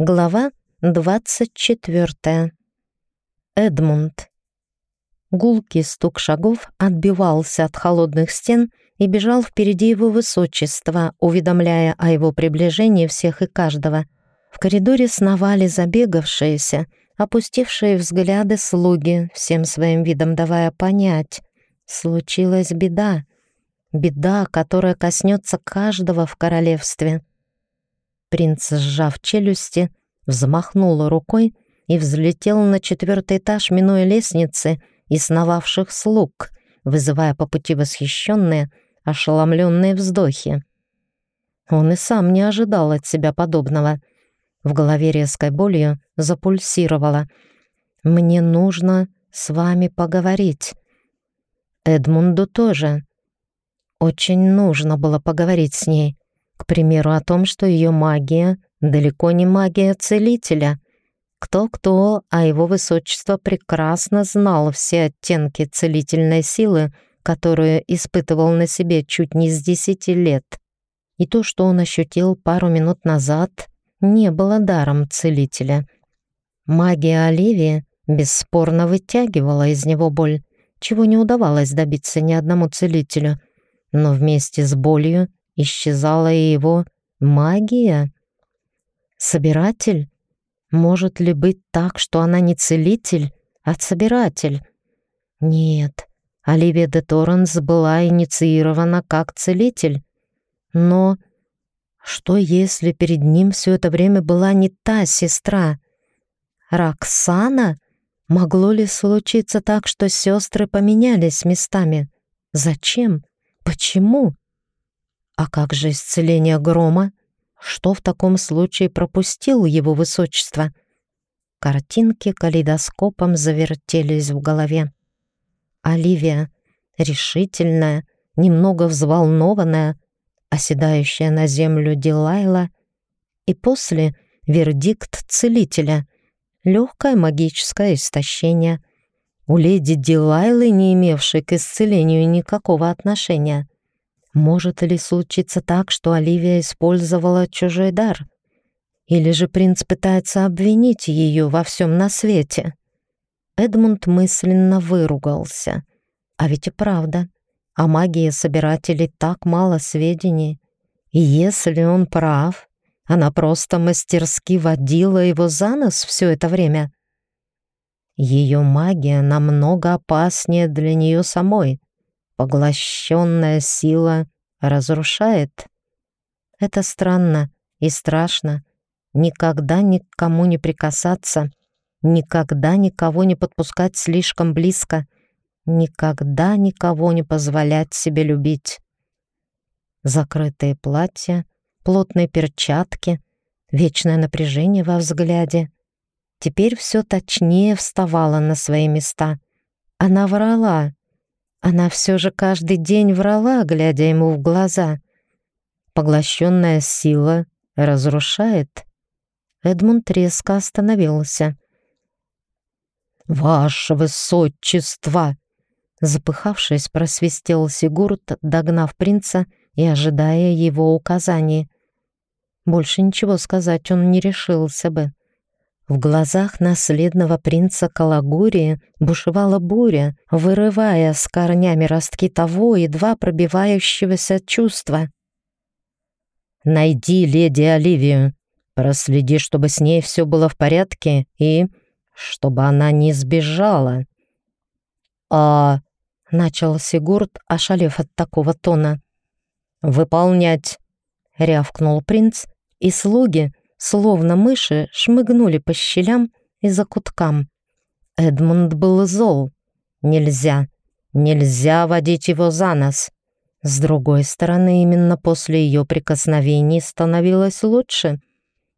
Глава 24. Эдмунд. Гулкий стук шагов отбивался от холодных стен и бежал впереди его высочества, уведомляя о его приближении всех и каждого. В коридоре сновали забегавшиеся, опустившие взгляды слуги, всем своим видом давая понять, случилась беда. Беда, которая коснется каждого в королевстве. Принц, сжав челюсти, взмахнул рукой и взлетел на четвертый этаж, минуя лестницы и сновавших слуг, вызывая по пути восхищенные, ошеломленные вздохи. Он и сам не ожидал от себя подобного. В голове резкой болью запульсировало. «Мне нужно с вами поговорить». Эдмунду тоже. Очень нужно было поговорить с ней. К примеру, о том, что ее магия далеко не магия целителя. Кто-кто, а его высочество прекрасно знал все оттенки целительной силы, которую испытывал на себе чуть не с десяти лет. И то, что он ощутил пару минут назад, не было даром целителя. Магия Оливии бесспорно вытягивала из него боль, чего не удавалось добиться ни одному целителю, но вместе с болью исчезала и его магия. Собиратель? Может ли быть так, что она не целитель, а собиратель? Нет, Оливия де Торренс была инициирована как целитель. Но что если перед ним все это время была не та сестра? Роксана? Могло ли случиться так, что сестры поменялись местами? Зачем? Почему? А как же исцеление грома? Что в таком случае пропустил его высочество? Картинки калейдоскопом завертелись в голове. Оливия, решительная, немного взволнованная, оседающая на землю Дилайла, и после вердикт целителя, легкое магическое истощение. У леди Дилайлы, не имевшей к исцелению никакого отношения — может ли случиться так, что Оливия использовала чужой дар? Или же принц пытается обвинить ее во всем на свете? Эдмунд мысленно выругался. А ведь и правда, о магии собирателей так мало сведений. И если он прав, она просто мастерски водила его за нос все это время. Ее магия намного опаснее для нее самой. Поглощенная сила разрушает. Это странно и страшно. Никогда никому не прикасаться, никогда никого не подпускать слишком близко, никогда никого не позволять себе любить. Закрытые платья, плотные перчатки, вечное напряжение во взгляде. Теперь все точнее вставало на свои места. Она врала, она все же каждый день врала, глядя ему в глаза. Поглощенная сила разрушает. Эдмунд резко остановился. «Ваше высочество!» Запыхавшись, просвистел Сигурд, догнав принца и ожидая его указаний. Больше ничего сказать он не решился бы. В глазах наследного принца Калагурии бушевала буря, вырывая с корнями ростки того едва пробивающегося чувства. «Найди леди Оливию, проследи, чтобы с ней все было в порядке и чтобы она не сбежала». «А...» — начал Сигурд, ошалев от такого тона. «Выполнять!» — рявкнул принц, и слуги, словно мыши, шмыгнули по щелям и закуткам. Эдмунд был зол. Нельзя, нельзя водить его за нос. С другой стороны, именно после ее прикосновений становилось лучше,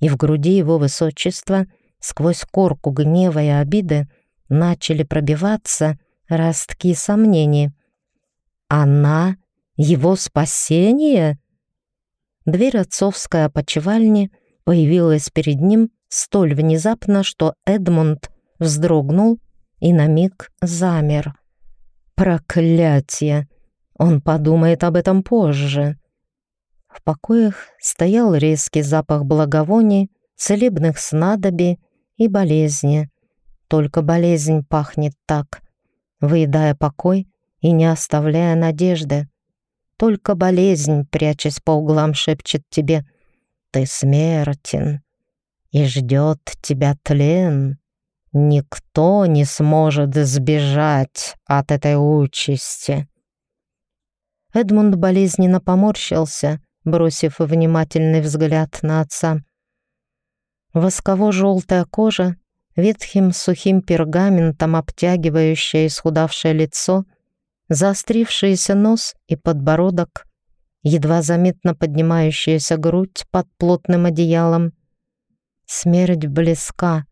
и в груди его высочества, сквозь корку гнева и обиды, начали пробиваться ростки сомнений. Она — его спасение? Дверь отцовской опочивальни — появилась перед ним столь внезапно, что Эдмунд вздрогнул и на миг замер. Проклятие! Он подумает об этом позже. В покоях стоял резкий запах благовоний, целебных снадобий и болезни. Только болезнь пахнет так, выедая покой и не оставляя надежды. Только болезнь, прячась по углам, шепчет тебе «Ты смертен, и ждет тебя тлен». Никто не сможет сбежать от этой участи. Эдмунд болезненно поморщился, бросив внимательный взгляд на отца. Восково-желтая кожа, ветхим сухим пергаментом обтягивающее исхудавшее лицо, заострившийся нос и подбородок, едва заметно поднимающаяся грудь под плотным одеялом. Смерть близка,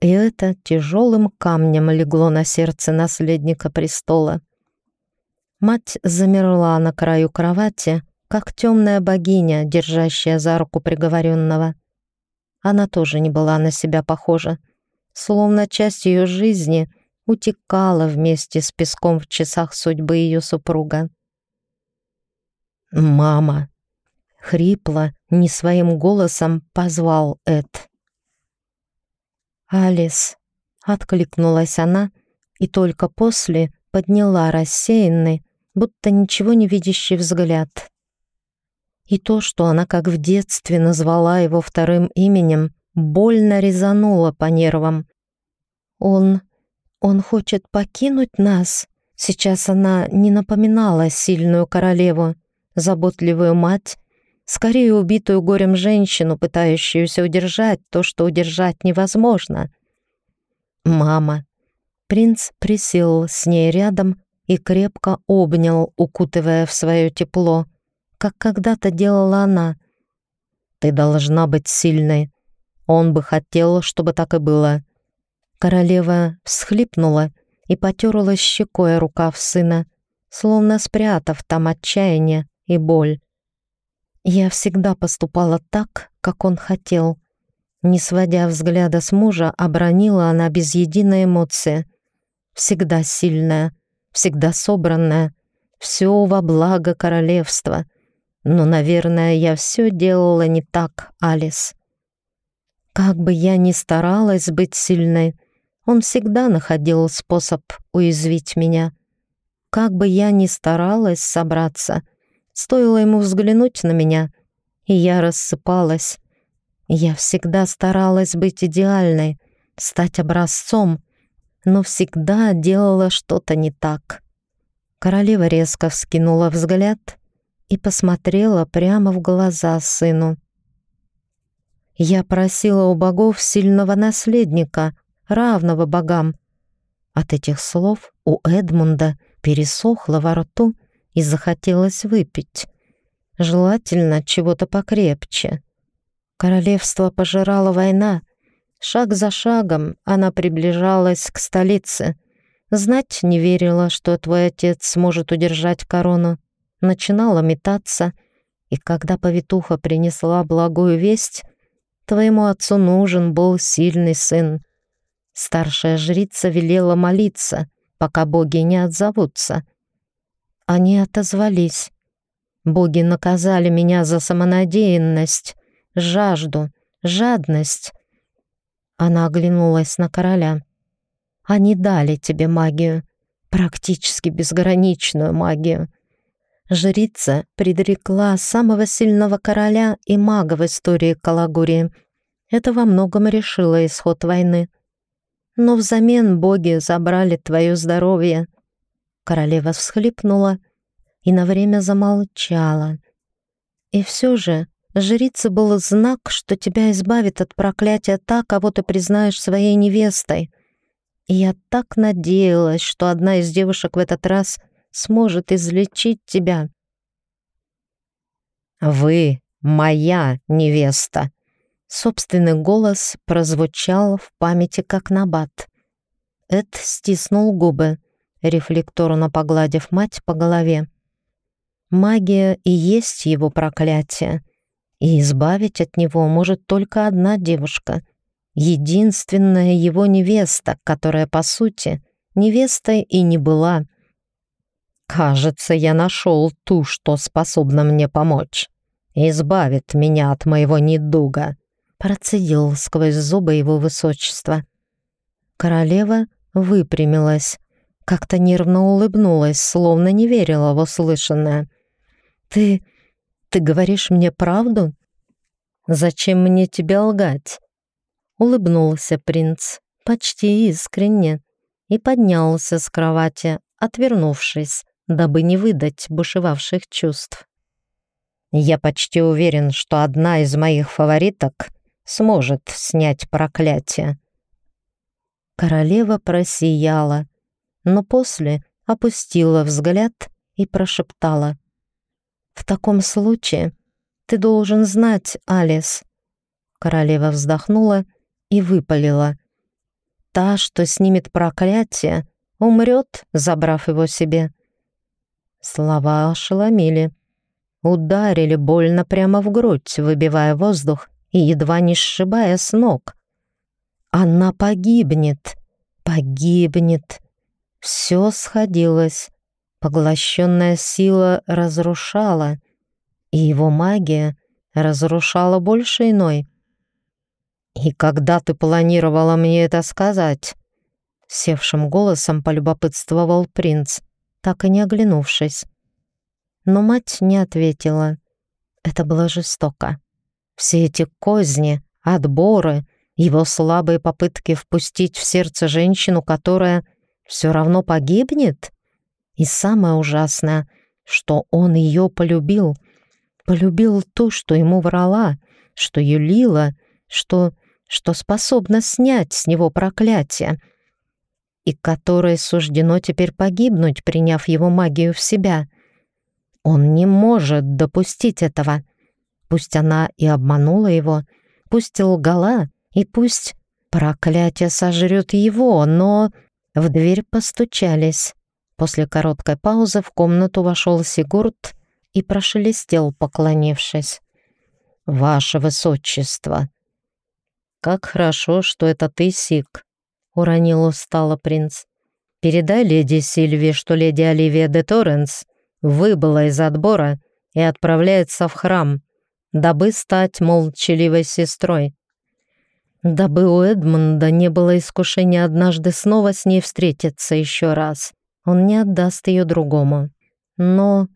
и это тяжелым камнем легло на сердце наследника престола. Мать замерла на краю кровати, как темная богиня, держащая за руку приговоренного. Она тоже не была на себя похожа, словно часть ее жизни утекала вместе с песком в часах судьбы ее супруга. «Мама!» — хрипло, не своим голосом позвал Эд. «Алис!» — откликнулась она и только после подняла рассеянный, будто ничего не видящий взгляд. И то, что она как в детстве назвала его вторым именем, больно резануло по нервам. Он... он хочет покинуть нас. Сейчас она не напоминала сильную королеву, заботливую мать, скорее убитую горем женщину, пытающуюся удержать то, что удержать невозможно. «Мама». Принц присел с ней рядом и крепко обнял, укутывая в свое тепло как когда-то делала она. Ты должна быть сильной. Он бы хотел, чтобы так и было. Королева всхлипнула и потерла щекой рукав сына, словно спрятав там отчаяние и боль. Я всегда поступала так, как он хотел. Не сводя взгляда с мужа, обронила она без единой эмоции. Всегда сильная, всегда собранная, все во благо королевства — но, наверное, я все делала не так, Алис. Как бы я ни старалась быть сильной, он всегда находил способ уязвить меня. Как бы я ни старалась собраться, стоило ему взглянуть на меня, и я рассыпалась. Я всегда старалась быть идеальной, стать образцом, но всегда делала что-то не так. Королева резко вскинула взгляд и посмотрела прямо в глаза сыну. «Я просила у богов сильного наследника, равного богам». От этих слов у Эдмунда пересохло во рту и захотелось выпить. Желательно чего-то покрепче. Королевство пожирала война. Шаг за шагом она приближалась к столице. Знать не верила, что твой отец сможет удержать корону начинала метаться, и когда повитуха принесла благую весть, твоему отцу нужен был сильный сын. Старшая жрица велела молиться, пока боги не отзовутся. Они отозвались. Боги наказали меня за самонадеянность, жажду, жадность. Она оглянулась на короля. Они дали тебе магию, практически безграничную магию. Жрица предрекла самого сильного короля и мага в истории Калагурии. Это во многом решило исход войны. Но взамен боги забрали твое здоровье. Королева всхлипнула и на время замолчала. И все же жрица был знак, что тебя избавит от проклятия та, кого ты признаешь своей невестой. И я так надеялась, что одна из девушек в этот раз — сможет излечить тебя. «Вы моя невеста!» Собственный голос прозвучал в памяти как набат. Эд стиснул губы, рефлекторно погладив мать по голове. Магия и есть его проклятие, и избавить от него может только одна девушка, единственная его невеста, которая, по сути, невестой и не была — Кажется, я нашел ту, что способна мне помочь. Избавит меня от моего недуга. процедил сквозь зубы его высочества. Королева выпрямилась, как-то нервно улыбнулась, словно не верила в услышанное. «Ты... ты говоришь мне правду? Зачем мне тебя лгать?» Улыбнулся принц, почти искренне, и поднялся с кровати, отвернувшись, дабы не выдать бушевавших чувств. «Я почти уверен, что одна из моих фавориток сможет снять проклятие». Королева просияла, но после опустила взгляд и прошептала. «В таком случае ты должен знать, Алис». Королева вздохнула и выпалила. «Та, что снимет проклятие, умрет, забрав его себе». Слова ошеломили. Ударили больно прямо в грудь, выбивая воздух и едва не сшибая с ног. «Она погибнет! Погибнет!» Все сходилось. Поглощенная сила разрушала, и его магия разрушала больше иной. «И когда ты планировала мне это сказать?» Севшим голосом полюбопытствовал принц, так и не оглянувшись. Но мать не ответила. Это было жестоко. Все эти козни, отборы, его слабые попытки впустить в сердце женщину, которая все равно погибнет? И самое ужасное, что он ее полюбил. Полюбил ту, что ему врала, что юлила, что, что способна снять с него проклятие, и которой суждено теперь погибнуть, приняв его магию в себя. Он не может допустить этого. Пусть она и обманула его, пусть лгала, и пусть проклятие сожрет его, но в дверь постучались. После короткой паузы в комнату вошел Сигурд и прошелестел, поклонившись. «Ваше Высочество!» «Как хорошо, что это ты, Сик!» — уронил устало принц. «Передай леди Сильве, что леди Оливия де Торренс выбыла из отбора и отправляется в храм, дабы стать молчаливой сестрой дабы у Эдмунда не было искушения однажды снова с ней встретиться еще раз. Он не отдаст ее другому. Но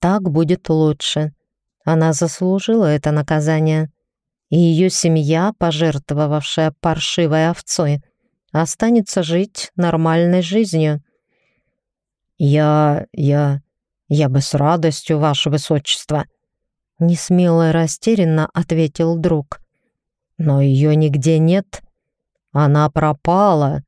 так будет лучше. Она заслужила это наказание. И ее семья, пожертвовавшая паршивой овцой, останется жить нормальной жизнью. «Я... я... я бы с радостью, ваше высочество», — несмело и растерянно ответил друг. Но ее нигде нет. Она пропала,